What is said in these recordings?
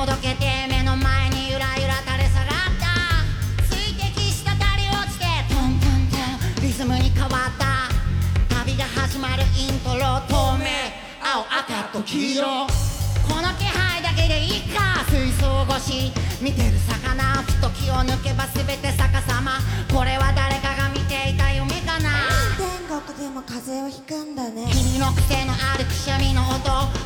ほどけて目の前にゆらゆら垂れ下がった水滴したたり落ちてトントントンリズムに変わった旅が始まるイントロ透明青赤と黄色この気配だけでいいか水槽越し見てる魚ふと気を抜けば全て逆さまこれは誰かが見ていた夢かな天国でも風邪をひくんだね。君の癖のあるくしゃみの音。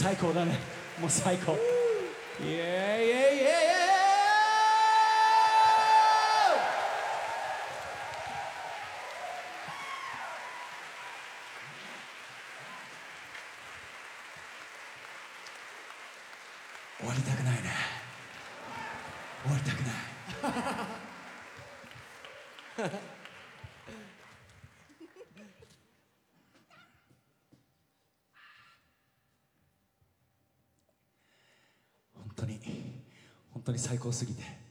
最高だね。もう最高。イエーイイエーイイエーイ終わりたくないね。終わりたくない に最高すぎて。